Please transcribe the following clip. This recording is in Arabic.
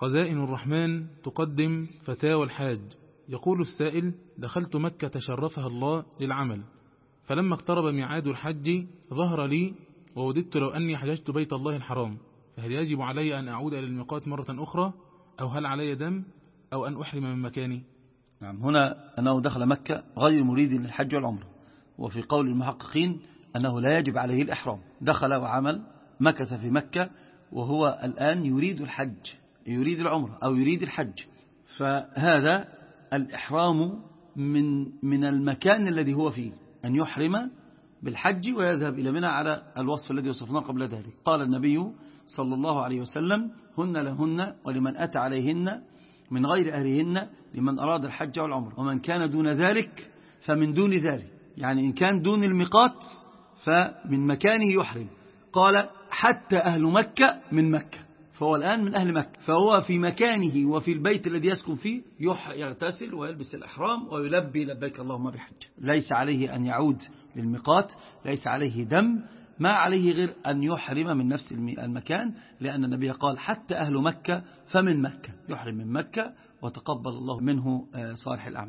خزائن الرحمن تقدم فتاوى الحاج. يقول السائل دخلت مكة تشرفها الله للعمل. فلما اقترب ميعاد الحج ظهر لي ووددت لو أني حججت بيت الله الحرام. فهل يجب علي أن أعود إلى الميقات مرة أخرى؟ أو هل علي دم؟ أو أن أحرم من مكاني؟ نعم هنا أنه دخل مكة غير مريد للحج والعمرة. وفي قول المحققين أنه لا يجب عليه الإحرام. دخل وعمل مكث في مكة وهو الآن يريد الحج. يريد العمرة أو يريد الحج. فهذا الإحرام من من المكان الذي هو فيه أن يحرم بالحج ويذهب إلى منى على الوصف الذي وصفناه قبل ذلك. قال النبي صلى الله عليه وسلم هن لهن ولمن أتى عليهن من غير أهلهن لمن أراد الحج والعمر ومن كان دون ذلك فمن دون ذلك. يعني إن كان دون الميقات فمن مكانه يحرم. قال حتى أهل مكة من مكة. فهو الآن من أهل مكة. فهو في مكانه وفي البيت الذي يسكن فيه يغتسل ويلبس الإحرام ويلبي لبيك اللهم بحج. ليس عليه أن يعود للميقات ليس عليه دم ما عليه غير أن يحرم من نفس المكان لأن النبي قال حتى أهل مكة فمن مكة. يحرم من مكة وتقبل الله منه صالح الأعمال.